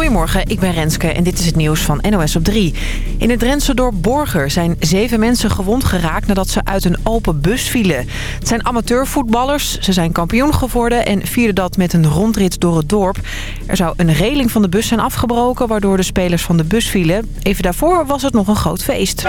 Goedemorgen, ik ben Renske en dit is het nieuws van NOS op 3. In het Drentse dorp Borger zijn zeven mensen gewond geraakt nadat ze uit een open bus vielen. Het zijn amateurvoetballers, ze zijn kampioen geworden en vierden dat met een rondrit door het dorp. Er zou een reling van de bus zijn afgebroken waardoor de spelers van de bus vielen. Even daarvoor was het nog een groot feest.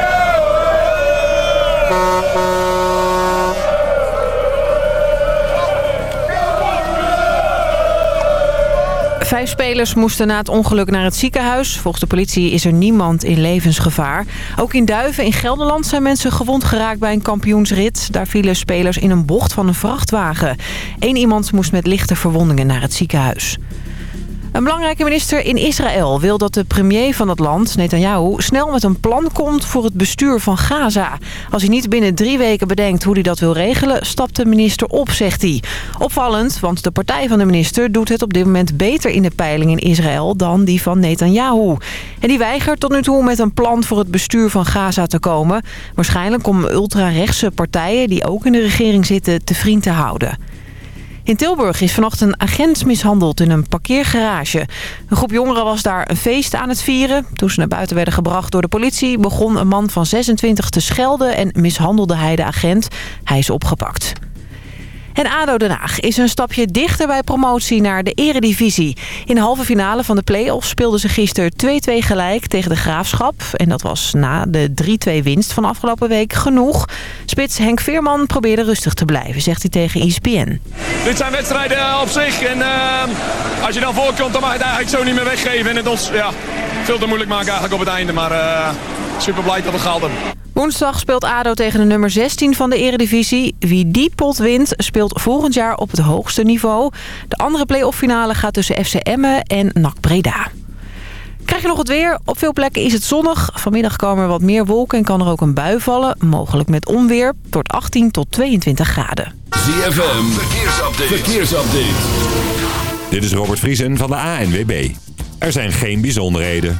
Vijf spelers moesten na het ongeluk naar het ziekenhuis. Volgens de politie is er niemand in levensgevaar. Ook in Duiven in Gelderland zijn mensen gewond geraakt bij een kampioensrit. Daar vielen spelers in een bocht van een vrachtwagen. Eén iemand moest met lichte verwondingen naar het ziekenhuis. Een belangrijke minister in Israël wil dat de premier van het land, Netanyahu, snel met een plan komt voor het bestuur van Gaza. Als hij niet binnen drie weken bedenkt hoe hij dat wil regelen, stapt de minister op, zegt hij. Opvallend, want de partij van de minister doet het op dit moment beter in de peiling in Israël dan die van Netanyahu. En die weigert tot nu toe met een plan voor het bestuur van Gaza te komen. Waarschijnlijk om ultra-rechtse partijen die ook in de regering zitten te vriend te houden. In Tilburg is vannacht een agent mishandeld in een parkeergarage. Een groep jongeren was daar een feest aan het vieren. Toen ze naar buiten werden gebracht door de politie... begon een man van 26 te schelden en mishandelde hij de agent. Hij is opgepakt. En ADO Den Haag is een stapje dichter bij promotie naar de eredivisie. In de halve finale van de play-offs speelden ze gisteren 2-2 gelijk tegen de Graafschap. En dat was na de 3-2 winst van afgelopen week genoeg. Spits Henk Veerman probeerde rustig te blijven, zegt hij tegen ESPN. Dit zijn wedstrijden op zich en uh, als je dan voorkomt dan mag je het eigenlijk zo niet meer weggeven. En het ons ja, veel te moeilijk maken eigenlijk op het einde, maar uh, super blij dat we gehaald hebben. Woensdag speelt ADO tegen de nummer 16 van de eredivisie. Wie die pot wint, speelt volgend jaar op het hoogste niveau. De andere play-off finale gaat tussen FC Emmen en NAC Breda. Krijg je nog het weer? Op veel plekken is het zonnig. Vanmiddag komen er wat meer wolken en kan er ook een bui vallen. Mogelijk met onweer. Tot 18 tot 22 graden. ZFM, verkeersupdate. verkeersupdate. Dit is Robert Vriesen van de ANWB. Er zijn geen bijzonderheden.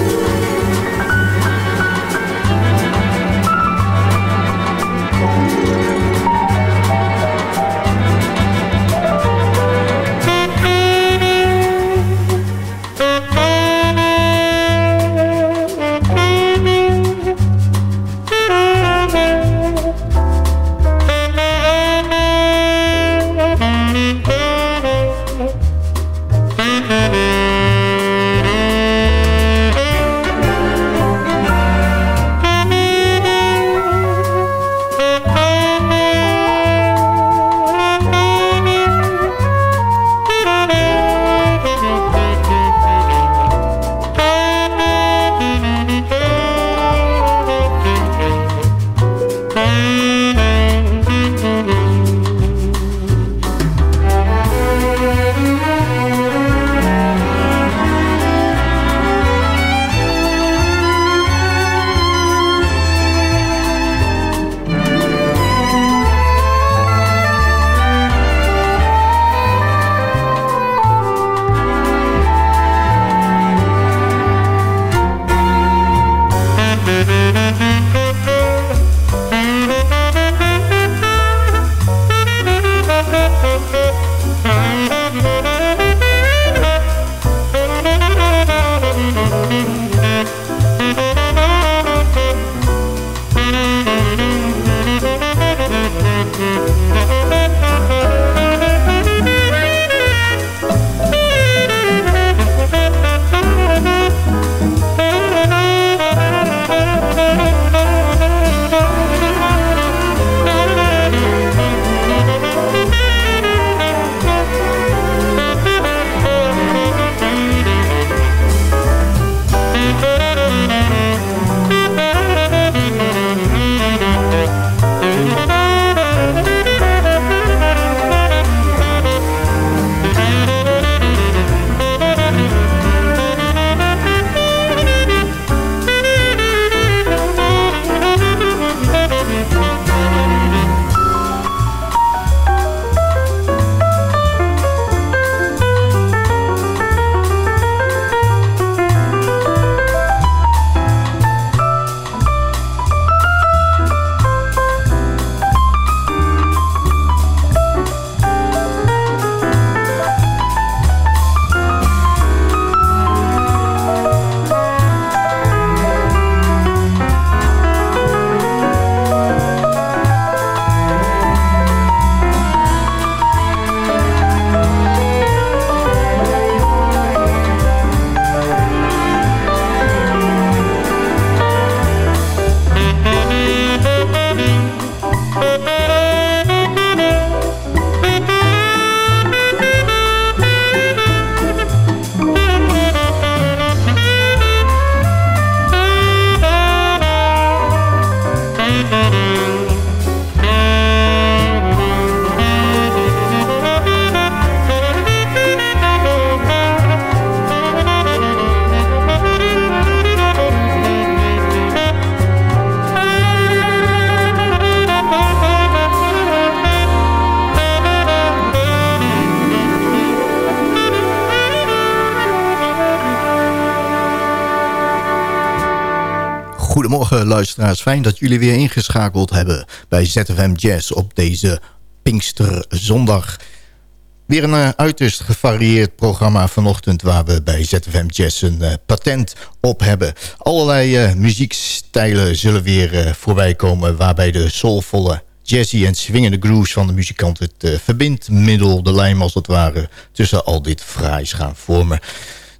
Luisteraars. Fijn dat jullie weer ingeschakeld hebben bij ZFM Jazz op deze Pinksterzondag. Weer een uh, uiterst gevarieerd programma vanochtend... waar we bij ZFM Jazz een uh, patent op hebben. Allerlei uh, muziekstijlen zullen weer voorbij komen... waarbij de soulvolle jazzy en swingende grooves van de muzikant... het verbindmiddel, de lijm als het ware... tussen al dit fraais gaan vormen.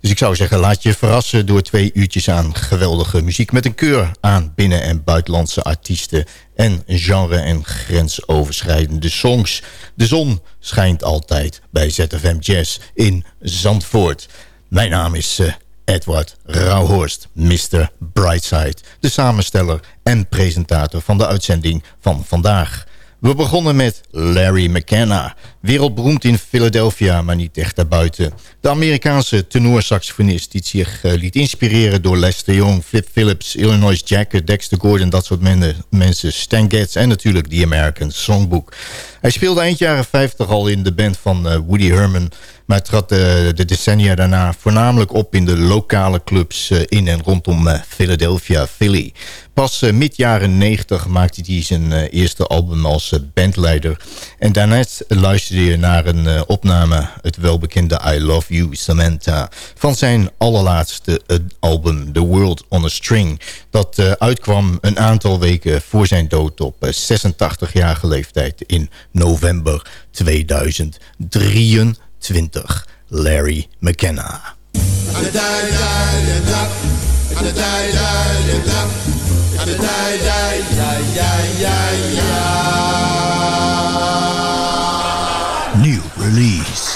Dus ik zou zeggen, laat je verrassen door twee uurtjes aan geweldige muziek... met een keur aan binnen- en buitenlandse artiesten... en genre- en grensoverschrijdende songs. De zon schijnt altijd bij ZFM Jazz in Zandvoort. Mijn naam is uh, Edward Rauhorst, Mr. Brightside... de samensteller en presentator van de uitzending van vandaag... We begonnen met Larry McKenna. Wereldberoemd in Philadelphia, maar niet echt daarbuiten. De Amerikaanse tenorsaxofonist die zich uh, liet inspireren door Lester Young, Flip Phillips, Illinois Jacket, Dexter Gordon, dat soort men mensen, Stan Getz en natuurlijk The American Songbook. Hij speelde eind jaren 50 al in de band van uh, Woody Herman, maar trad de, de, decennia daarna voornamelijk op in de lokale clubs uh, in en rondom Philadelphia, Philly. Pas uh, mid jaren 90 maakte hij zijn eerste album als bandleider. En daarnet luisterde je naar een opname, het welbekende I Love You Samantha... van zijn allerlaatste album The World on a String. Dat uitkwam een aantal weken voor zijn dood op 86-jarige leeftijd in november 2023. Larry McKenna. New release.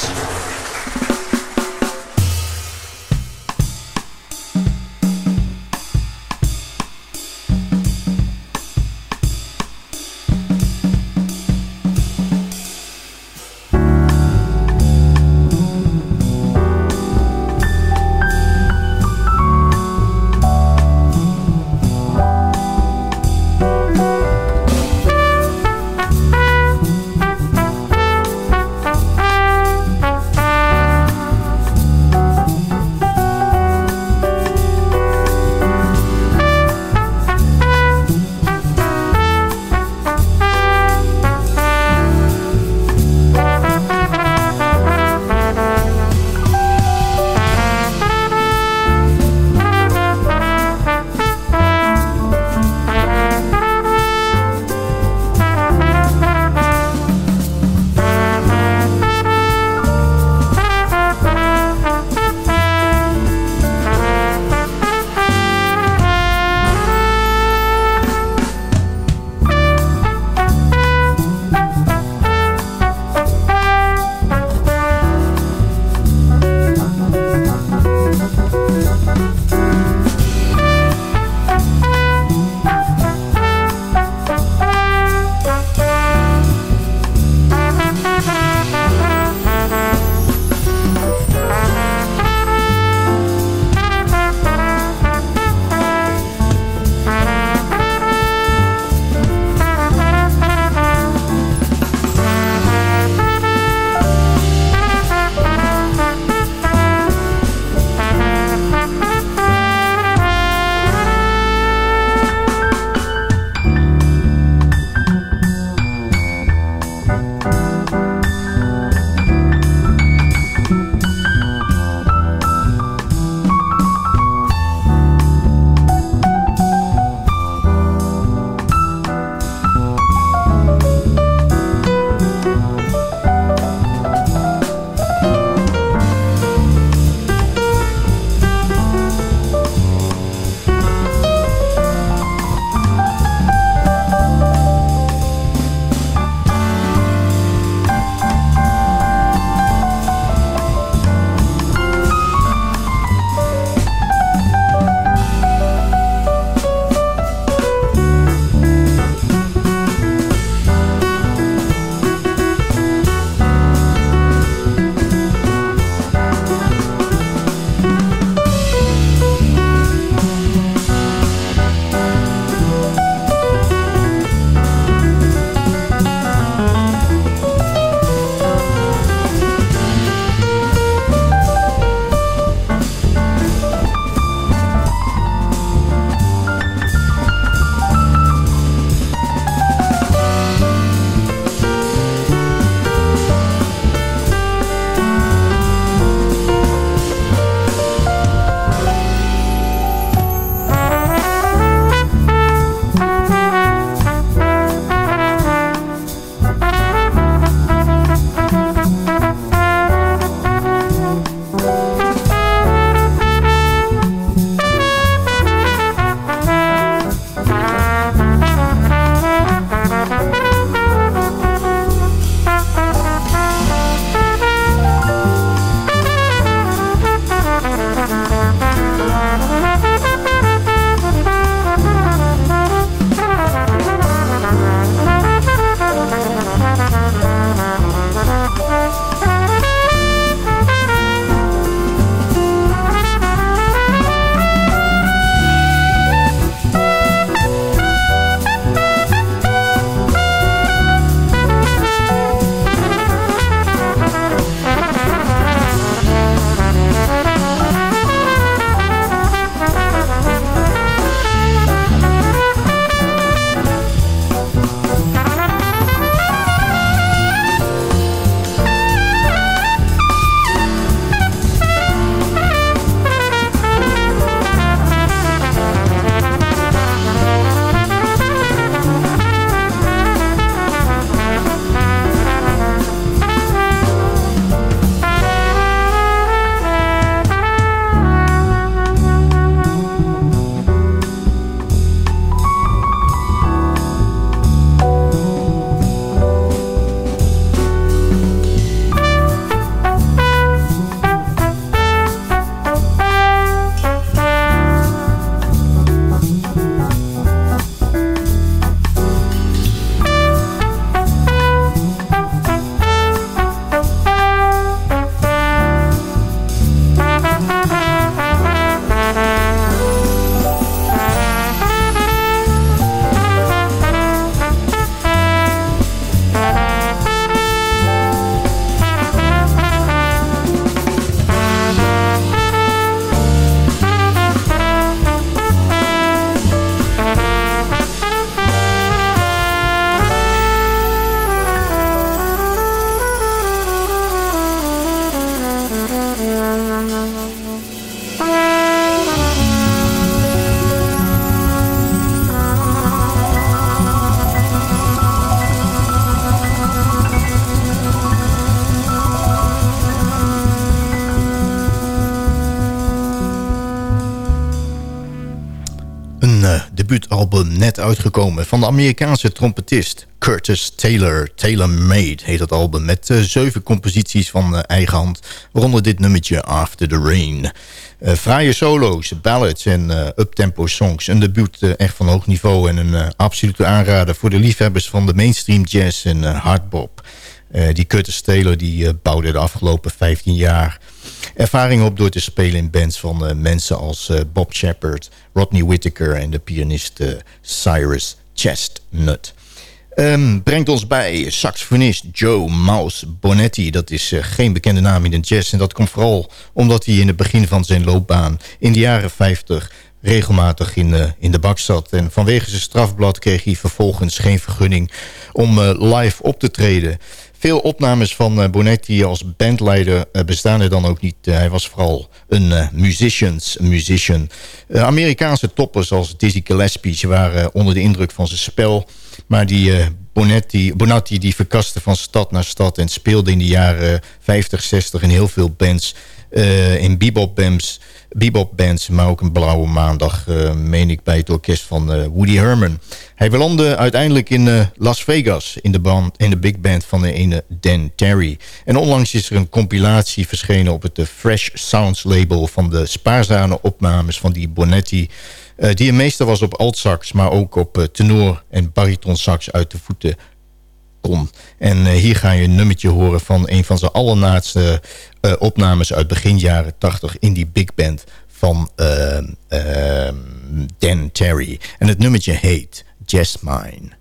Uitgekomen van de Amerikaanse trompetist Curtis Taylor. Taylor Made heet het album met uh, zeven composities van uh, eigen hand, waaronder dit nummertje After the Rain. Uh, fraaie solo's, ballads en uptempo songs. Een debuut echt van hoog niveau en een absolute aanrader voor de liefhebbers van de mainstream jazz en hardbop. die Curtis Taylor die bouwde de afgelopen 15 jaar ervaring op door te spelen in bands van uh, mensen als uh, Bob Shepard, Rodney Whittaker en de pianist uh, Cyrus Chestnut. Um, brengt ons bij saxofonist Joe Mouse Bonetti. Dat is geen bekende naam in de jazz. En dat komt vooral omdat hij in het begin van zijn loopbaan in de jaren 50 regelmatig in, uh, in de bak zat. En vanwege zijn strafblad kreeg hij vervolgens geen vergunning om live op te treden. Veel opnames van uh, Bonetti als bandleider bestaan er dan ook niet. hij was vooral een musicians, musician. Amerikaanse toppers als Dizzy Gillespie waren onder de indruk van zijn spel. Maar die Bonetti, Bonatti die verkaste van stad naar stad... en speelde in de jaren 50, 60 in heel veel bands... in bebop bands bebop-bands, maar ook een blauwe maandag, uh, meen ik, bij het orkest van uh, Woody Herman. Hij belandde uiteindelijk in uh, Las Vegas, in de, band, in de big band van de ene Dan Terry. En onlangs is er een compilatie verschenen op het Fresh Sounds label van de spaarzame opnames van die Bonetti... die een meester was op altsax, maar ook op tenor en baritonsax uit de voeten En hier ga je een nummertje horen van een van zijn allerlaatste uh, opnames uit begin jaren 80 in die big band van uh, Dan Terry. En het nummertje heet Just Mine.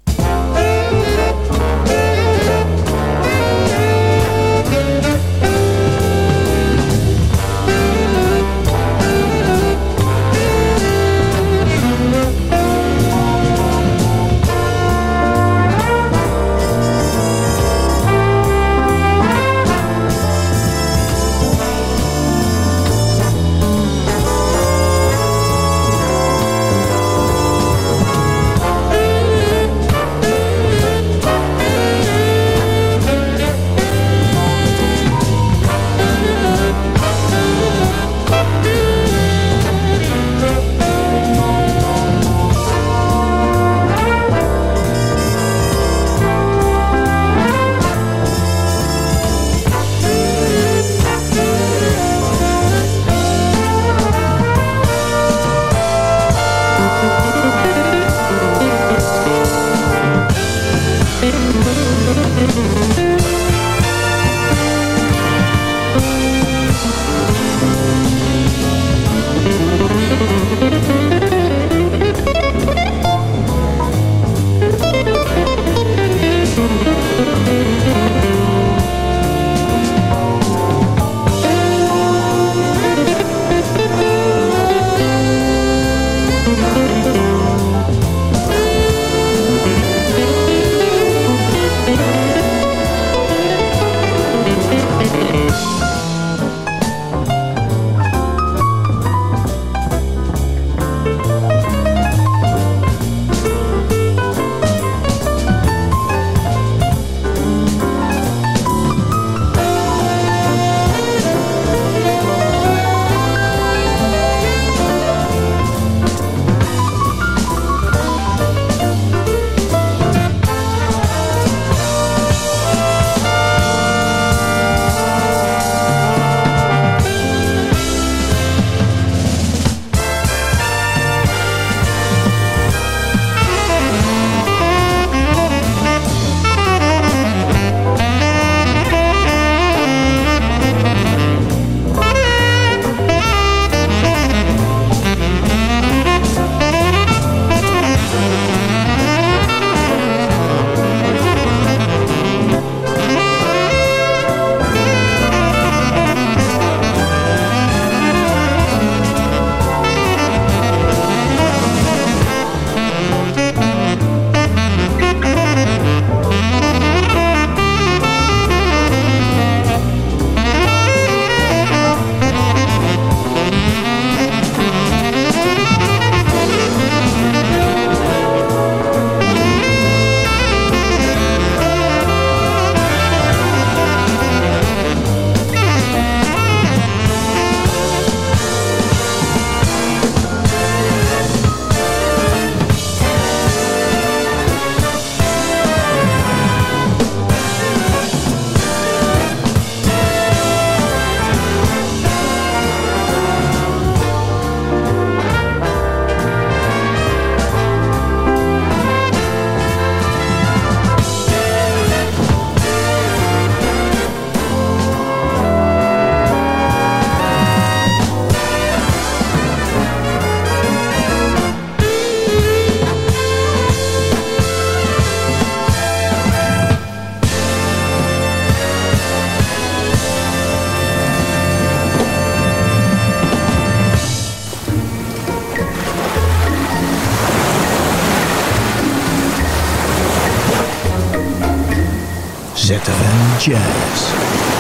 ZFM Jazz.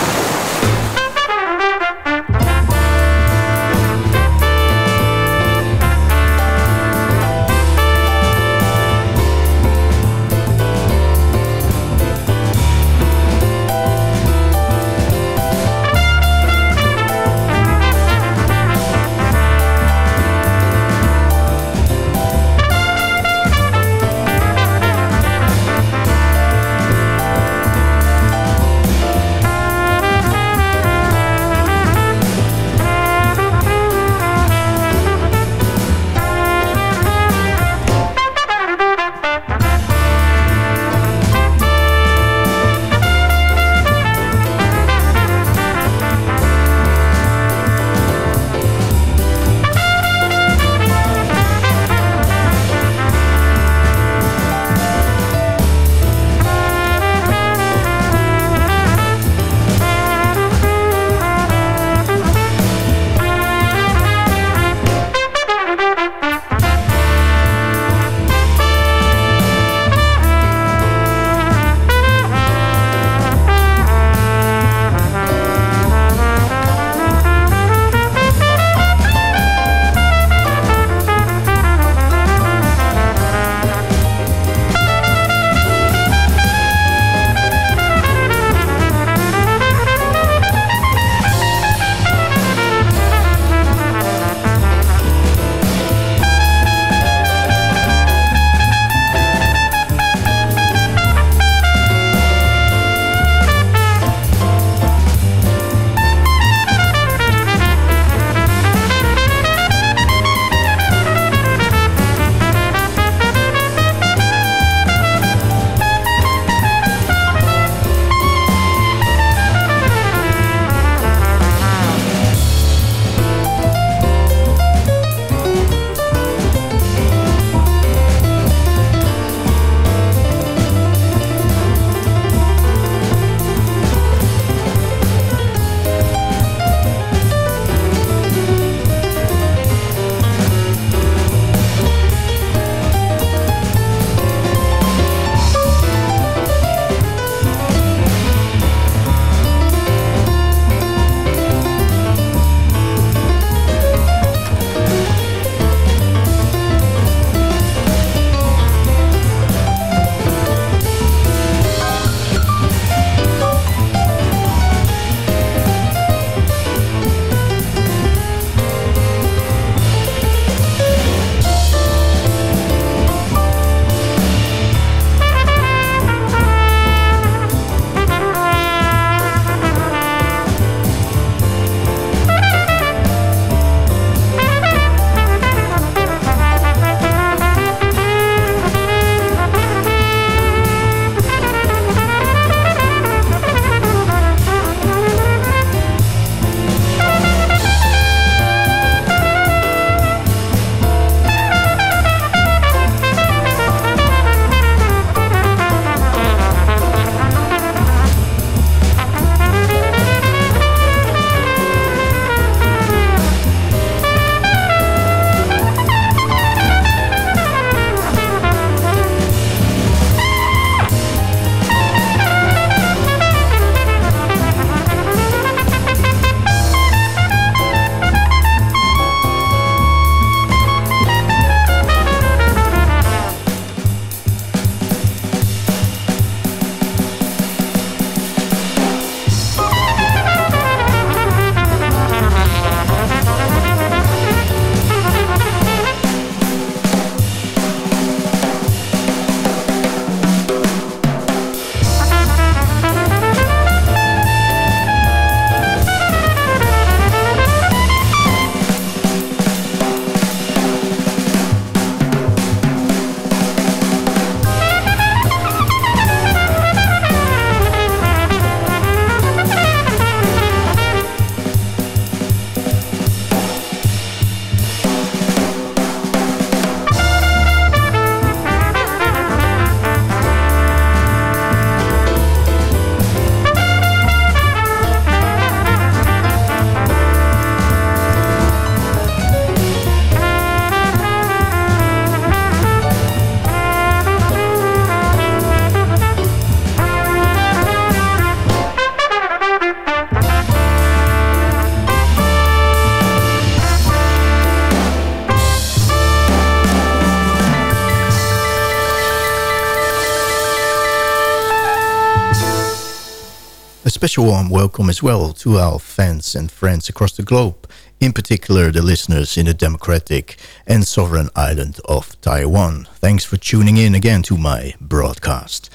Special warm welcome as well to our fans and friends across the globe, in particular the listeners in the democratic and sovereign island of Taiwan. Thanks for tuning in again to my broadcast.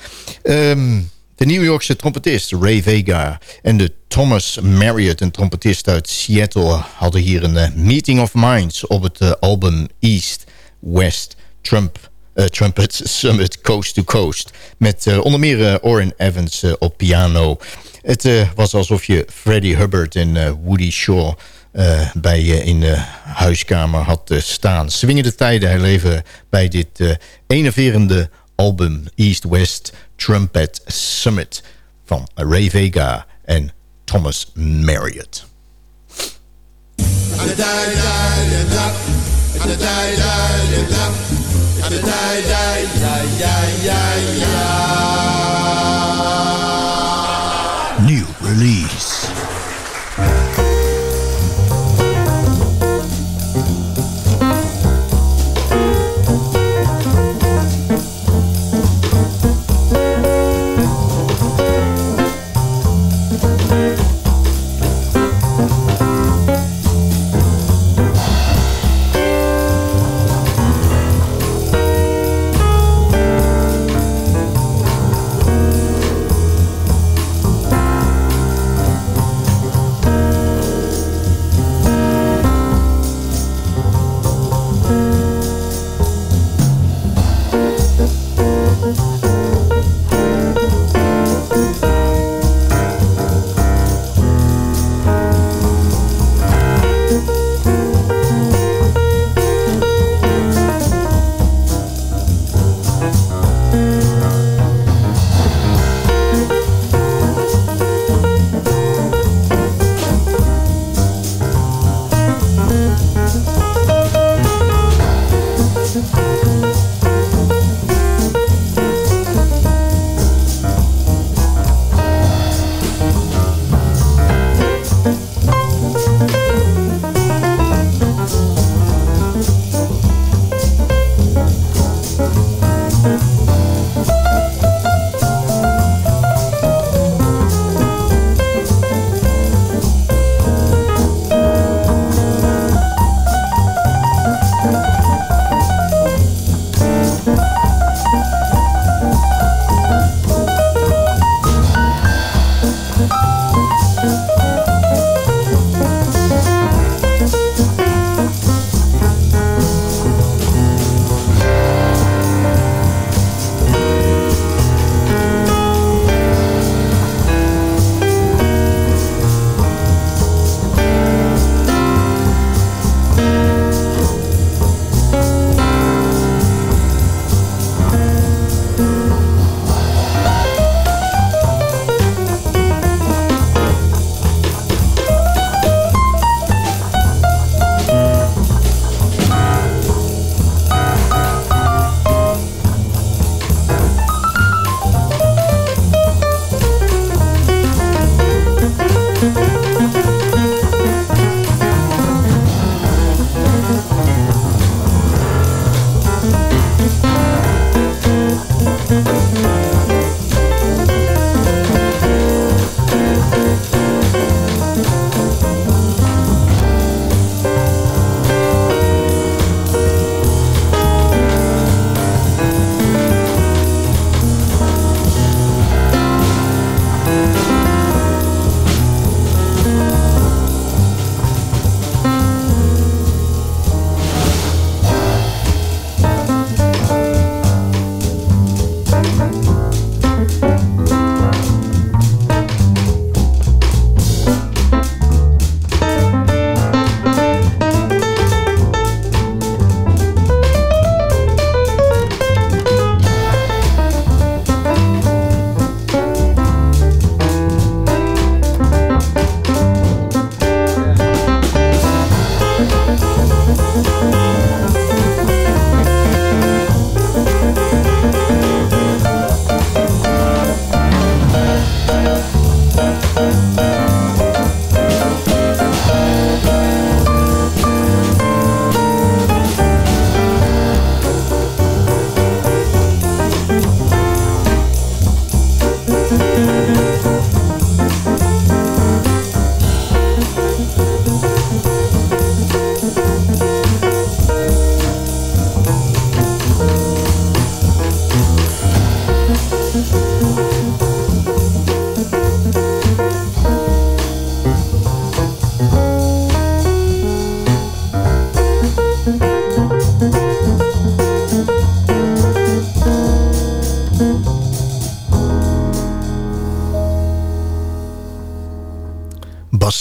Um, de New Yorkse trompetist Ray Vega en de Thomas Marriott, een trompetist uit Seattle... hadden hier een uh, meeting of minds op het uh, album East West Trump uh, Trumpet Summit Coast to Coast. Met onder meer Orrin Evans op piano. Het was alsof je Freddie Hubbard en Woody Shaw... bij je in de huiskamer had staan. Swingende tijden herleven bij dit enerverende album East-West Trumpet Summit van Ray Vega en Thomas Marriott. New release.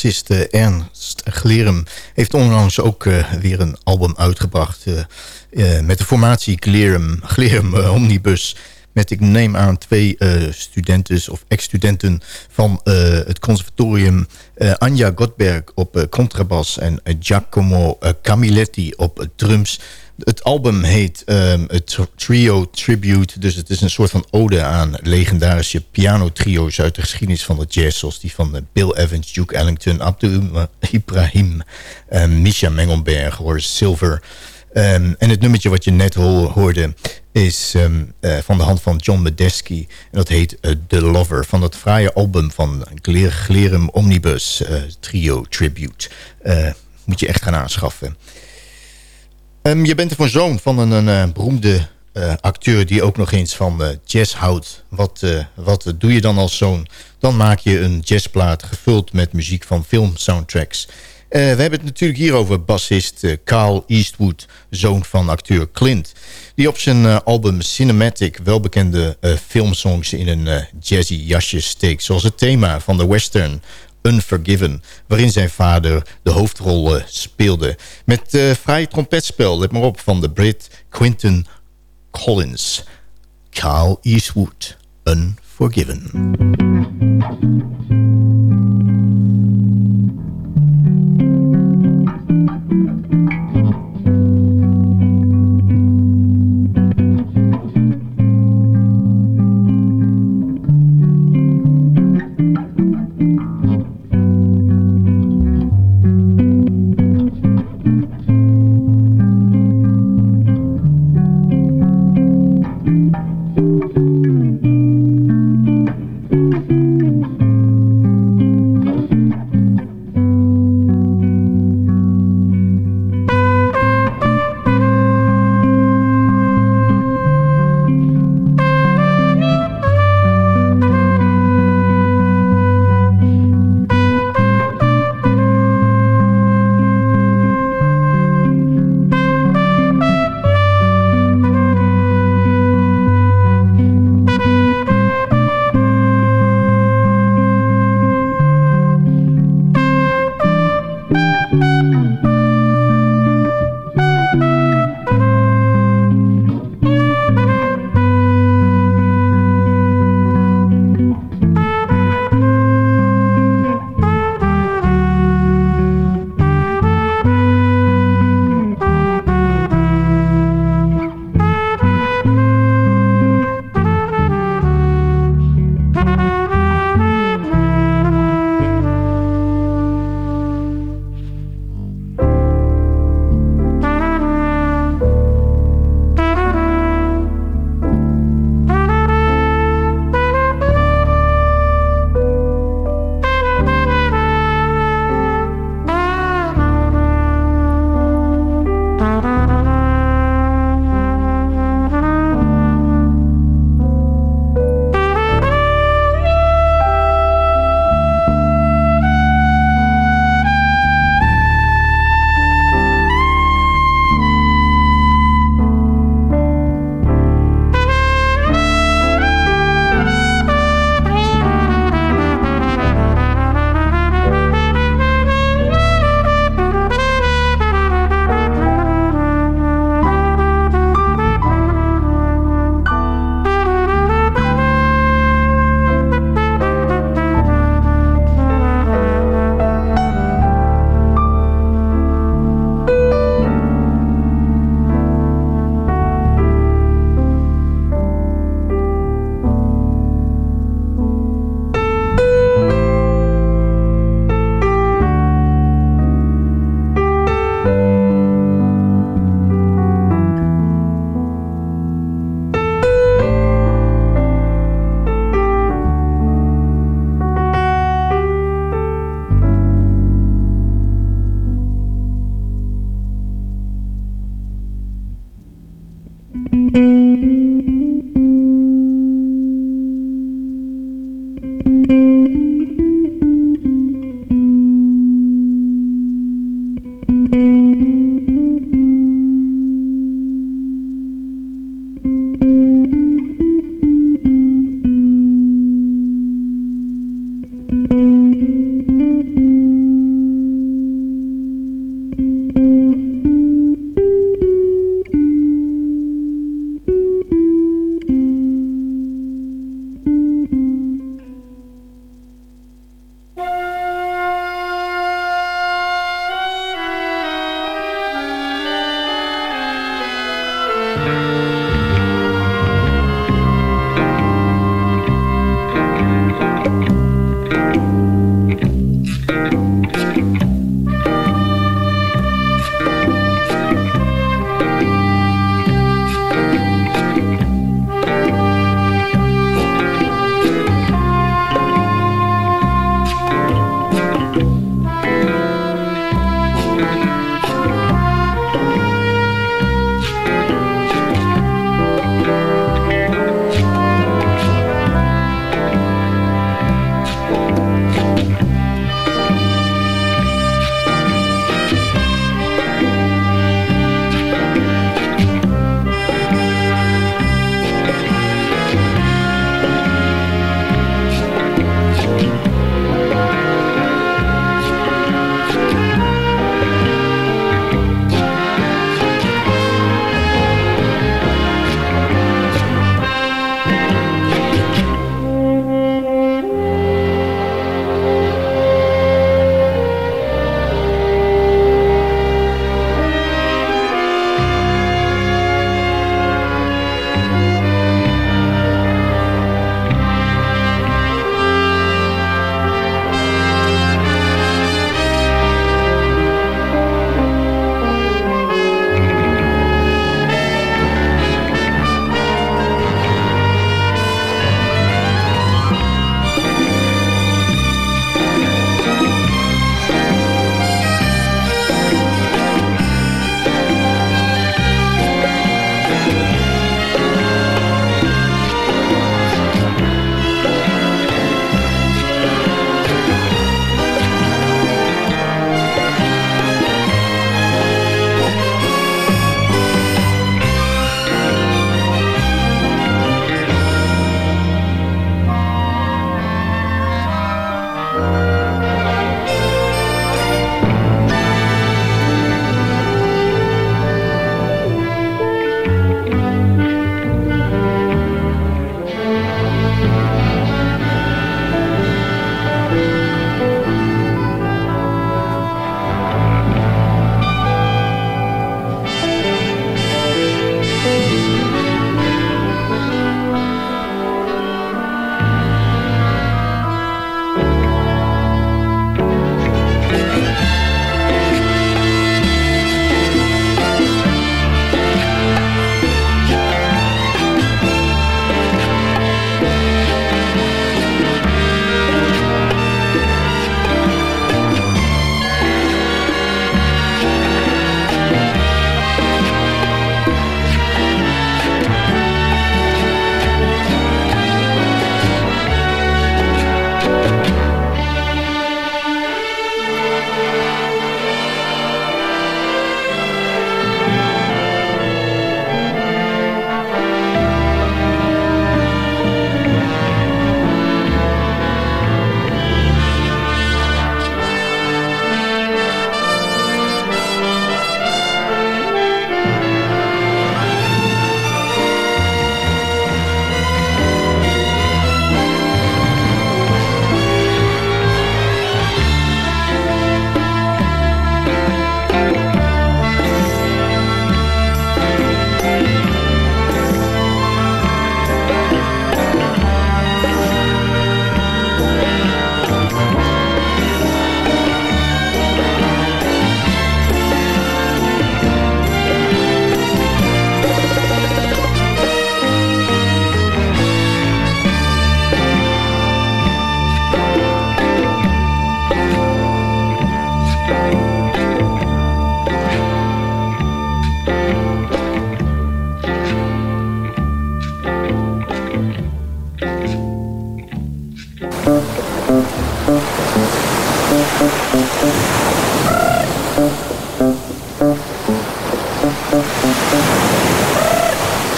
Bassist Ernst Glerum heeft onlangs ook weer een album uitgebracht... met de formatie Glerum, Glerum Omnibus met ik neem aan twee uh, studenten of ex-studenten van het conservatorium. Uh, Anja Gottberg op contrabas en Giacomo Camiletti op drums. Het album heet um, het Trio Tribute. Dus het is een soort van ode aan legendarische pianotrio's uit de geschiedenis van de jazz. Zoals die van Bill Evans, Duke Ellington, Abdul Ibrahim, um, Misha Mengelberg, Horace Silver... Um, en het nummertje wat je net hoorde is uh, van de hand van John Medeski. En dat heet uh, The Lover van het fraaie album van Glerum Omnibus Trio Tribute. moet je echt gaan aanschaffen. Um, je bent een zoon van een, een beroemde acteur die ook nog eens van jazz houdt. Wat, wat doe je dan als zoon? Dan maak je een jazzplaat gevuld met muziek van filmsoundtracks... We hebben het natuurlijk hier over bassist Carl Eastwood, zoon van acteur Clint. Die op zijn album Cinematic welbekende filmsongs in een jazzy jasje steekt. Zoals het thema van de western Unforgiven, waarin zijn vader de hoofdrol speelde. Met uh, vrij trompetspel, let maar op, van de Brit Quinton Collins. Carl Eastwood, Unforgiven.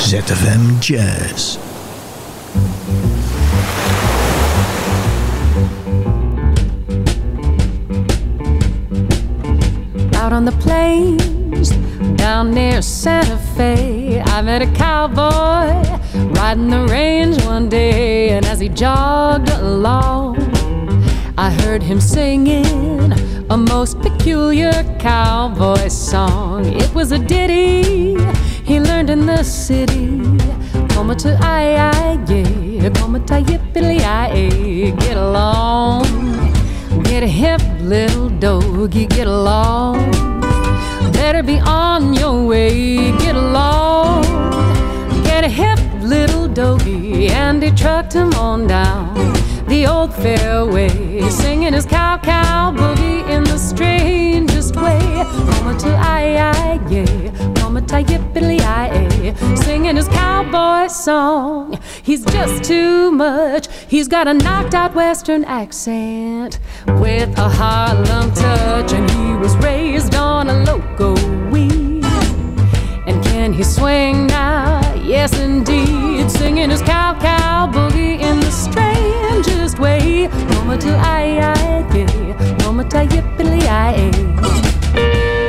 ZFM Jazz. Out on the plains, down near Santa Fe, I met a cowboy riding the range one day, and as he jogged along, I heard him singing a most peculiar cowboy song. It was a ditty he learned in the city. Come to I, I, yeah, get along. Get a hip, little doggy, get along. Better be on your way, get along. Get a hip, little doggy, and he trucked him on down the old fairway, singing his cow cow boogie in the strangest way. Mama to I, I, yeah, mama to yippily, I, eh. singing his cowboy song. He's just too much. He's got a knocked out western accent with a Harlem touch, and he was raised on a loco weed. And can he swing now? Yes, indeed. Singing his cow cow boogie in the strangest way. Mama to I, I, yeah. Mama to yippily, I. Get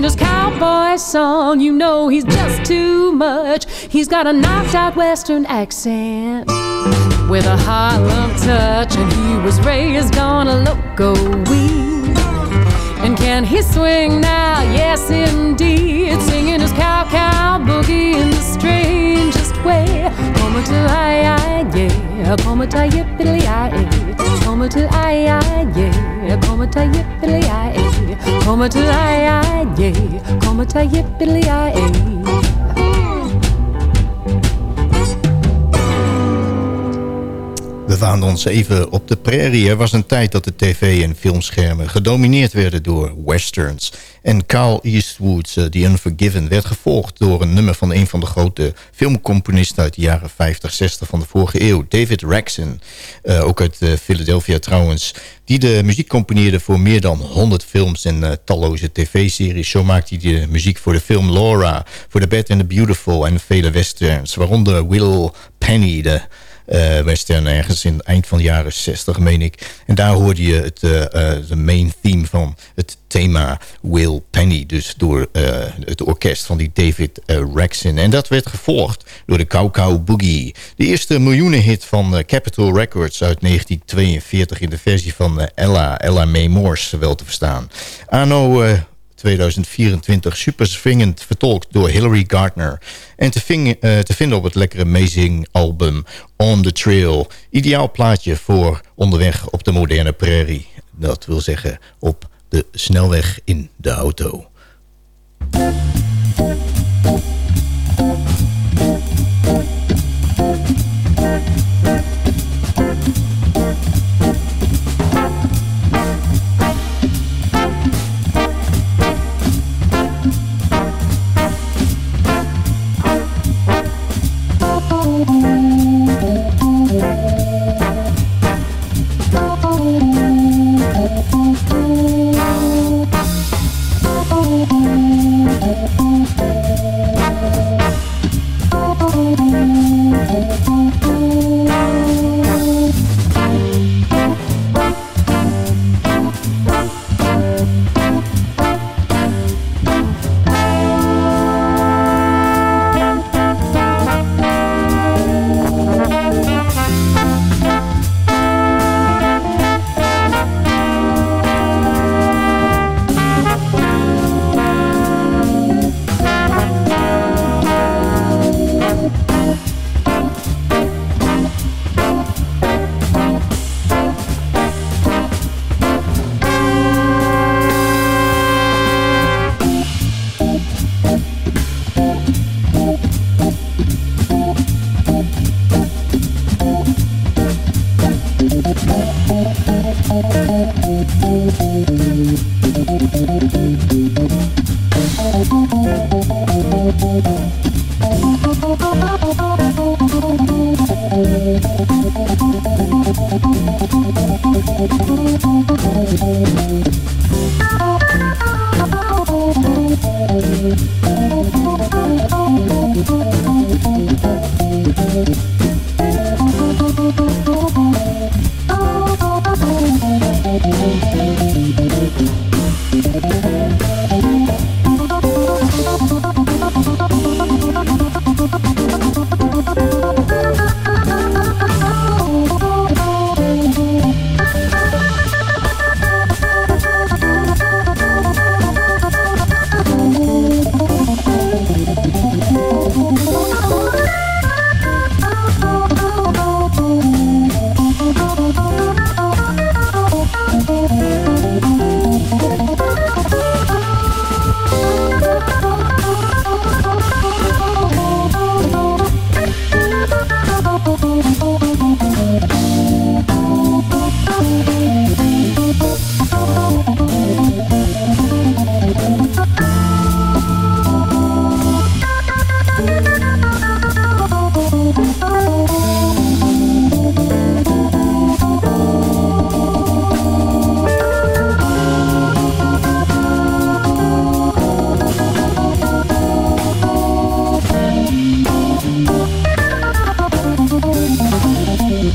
singing his cowboy song. You know he's just too much. He's got a knocked out western accent with a Harlem touch, and he was raised on a loco weed. And can he swing now? Yes, indeed. Singing his cow cow boogie in the strangest way. I, yeah. Come to yippily, I, Come to I, I, yeah. Come to yippily, I, Come to I, I, yeah. Come to I. We waanden ons even op de prairie. Er was een tijd dat de tv- en filmschermen gedomineerd werden door westerns. En Carl Eastwood's The Unforgiven werd gevolgd door een nummer van een van de grote filmcomponisten uit de jaren 50, 60 van de vorige eeuw. David Raxon, uh, ook uit uh, Philadelphia trouwens. Die de muziek componeerde voor meer dan 100 films en talloze tv-series. Zo maakte hij de muziek voor de film Laura, voor The Bad and the Beautiful en vele westerns. Waaronder Will Penny, de western ergens in het eind van de jaren 60, meen ik. En daar hoorde je het uh, de main theme van het thema Will Penny. Dus door het orkest van die David Rexon. En dat werd gevolgd door de Cow Cow Boogie. De eerste miljoenenhit van Capitol Records uit 1942 in de versie van Ella, Ella May Morse wel te verstaan. Anno 2024 super swingend vertolkt door Hilary Gardner. En te, uh, te vinden op het lekkere Amazing album On the Trail. Ideaal plaatje voor onderweg op de moderne prairie. Dat wil zeggen op de snelweg in de auto.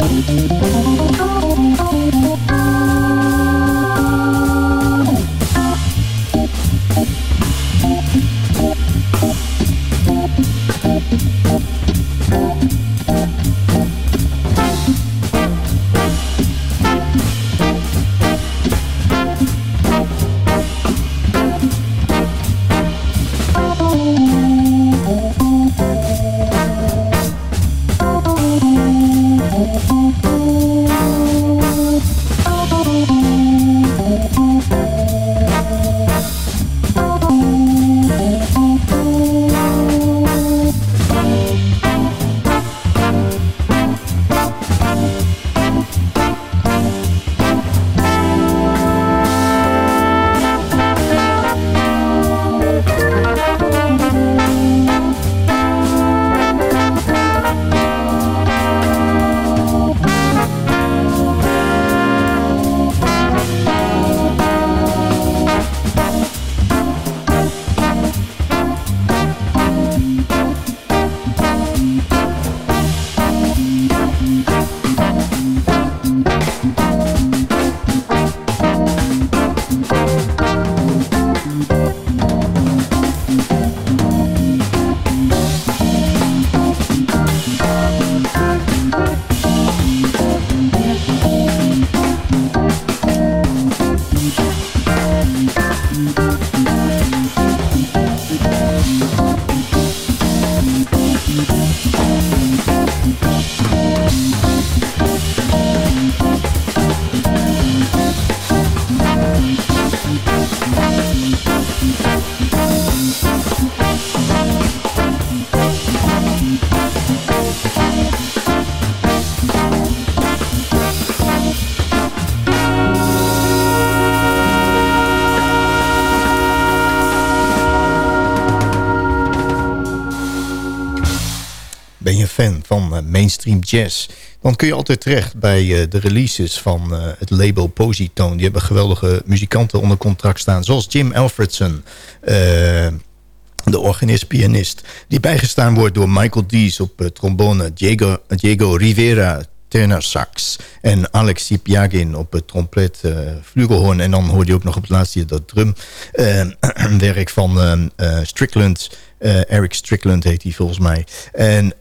うん。Mainstream jazz... dan kun je altijd terecht bij uh, de releases van uh, het label Positone. Die hebben geweldige muzikanten onder contract staan. Zoals Jim Alfredson, de organist-pianist... die bijgestaan wordt door Michael Dees op trombone... Diego, Diego Rivera sax. En Alex Sipiagin op het trompet, uh. En dan hoorde je ook nog op het laatste dat drumwerk van Strickland... Uh, Eric Strickland heet hij volgens mij. En uh,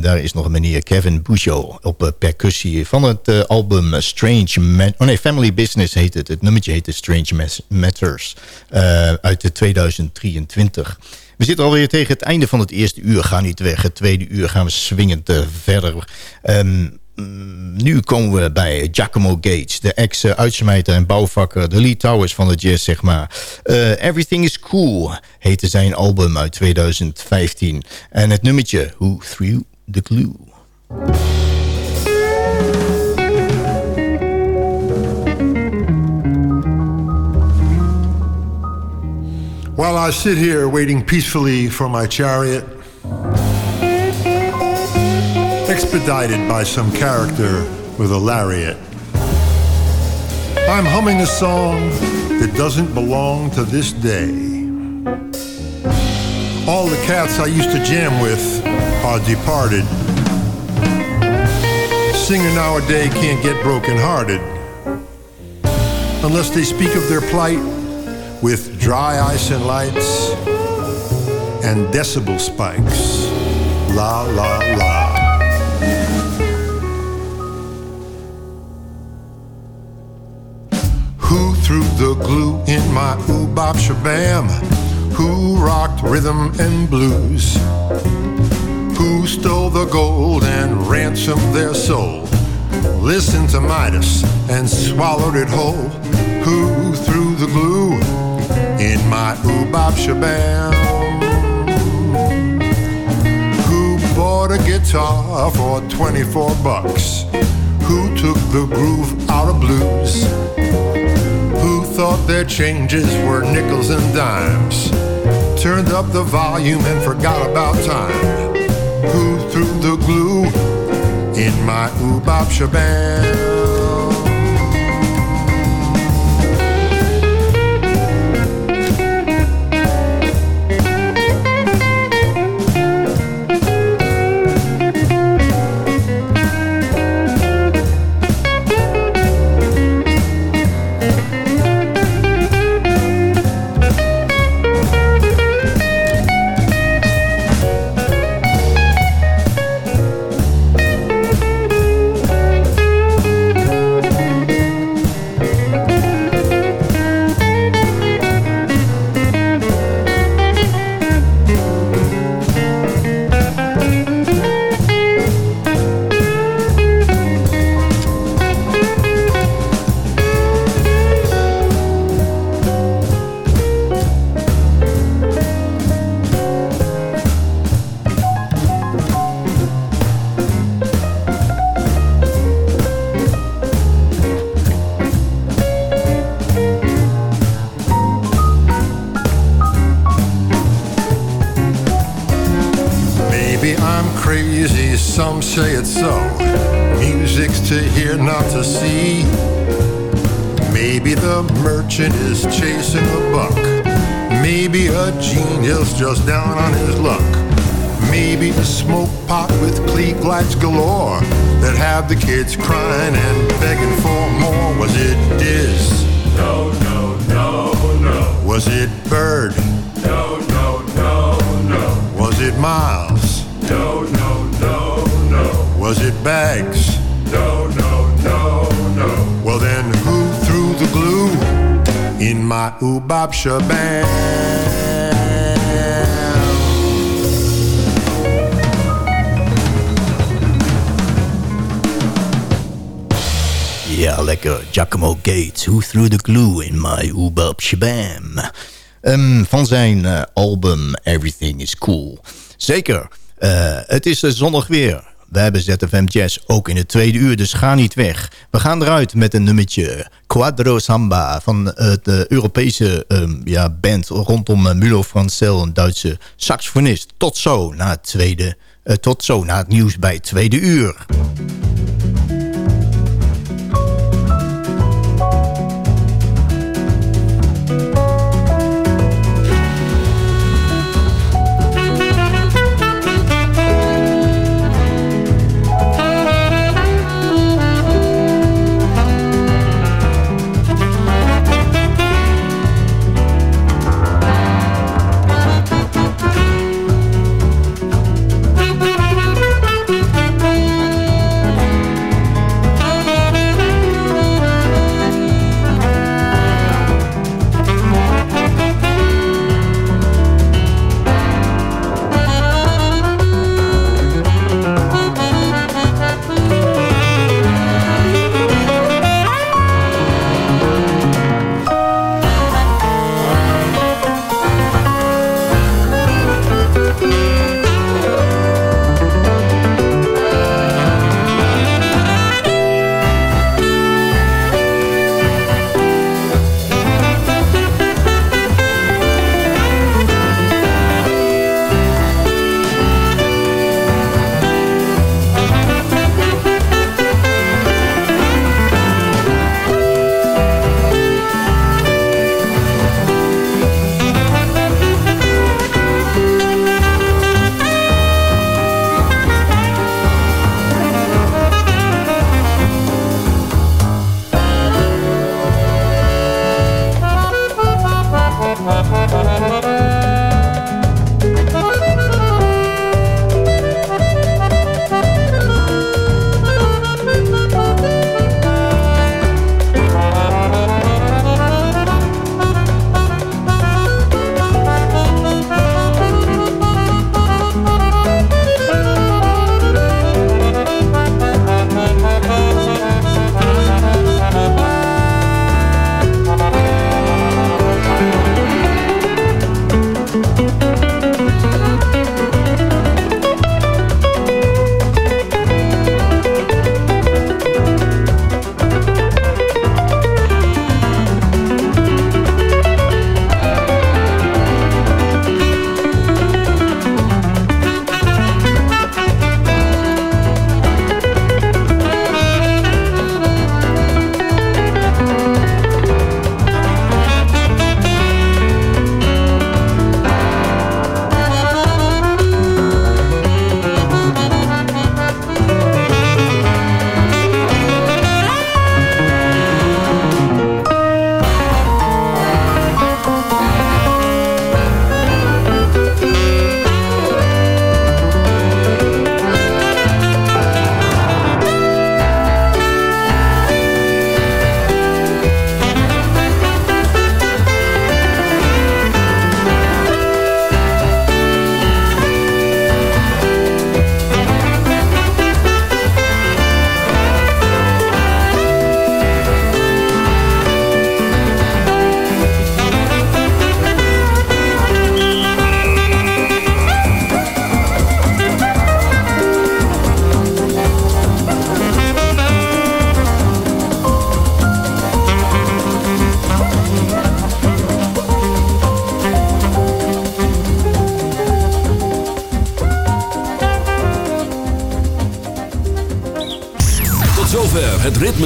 daar is nog een meneer Kevin Bujo op uh, percussie van het album Strange... Man oh nee, Family Business heet het. Het nummertje heet Strange Matters uit de 2023. We zitten alweer tegen het einde van het eerste uur. Ga niet weg. Het tweede uur gaan we swingend verder. Um, nu komen we bij Giacomo Gates, de ex-uitsmijter en bouwvakker, de Lee Towers van de jazz, zeg maar. Uh, Everything is Cool heette zijn album uit 2015. En het nummertje Who Threw the Glue. While I sit here waiting peacefully for my chariot expedited by some character with a lariat. I'm humming a song that doesn't belong to this day. All the cats I used to jam with are departed. Singer nowadays can't get broken-hearted unless they speak of their plight with dry ice and lights and decibel spikes. La la la. Threw the glue in my ooh bop shabam? Who rocked rhythm and blues? Who stole the gold and ransomed their soul? Listened to Midas and swallowed it whole. Who threw the glue in my ooh bop shabam? Who bought a guitar for 24 bucks? Who took the groove out of blues? Thought their changes were nickels and dimes. Turned up the volume and forgot about time. Who threw the glue in my ooh bop shabam? Not. Maybe the merchant is chasing a buck. Maybe a genius just down on his luck. Maybe a smoke pot with clique lights galore that have the kids crying and begging for more. Was it Diz? No, no, no, no. Was it Bird? No, no, no, no. Was it Miles? No, no, no, no. Was it Bags? Well then, who threw the glue in my oobab shabam? Ja, lekker. Giacomo Gates, Who Threw the Glue in My Oobab Shabam. Um, van zijn uh, album Everything is Cool. Zeker, uh, het is uh, zonnig weer. We hebben ZFM Jazz ook in het tweede uur, dus ga niet weg. We gaan eruit met een nummertje Quadro Samba van de Europese um, ja, band rondom Mulo Francel, een Duitse saxofonist. Tot zo na het, tweede, tot zo na het nieuws bij het tweede uur.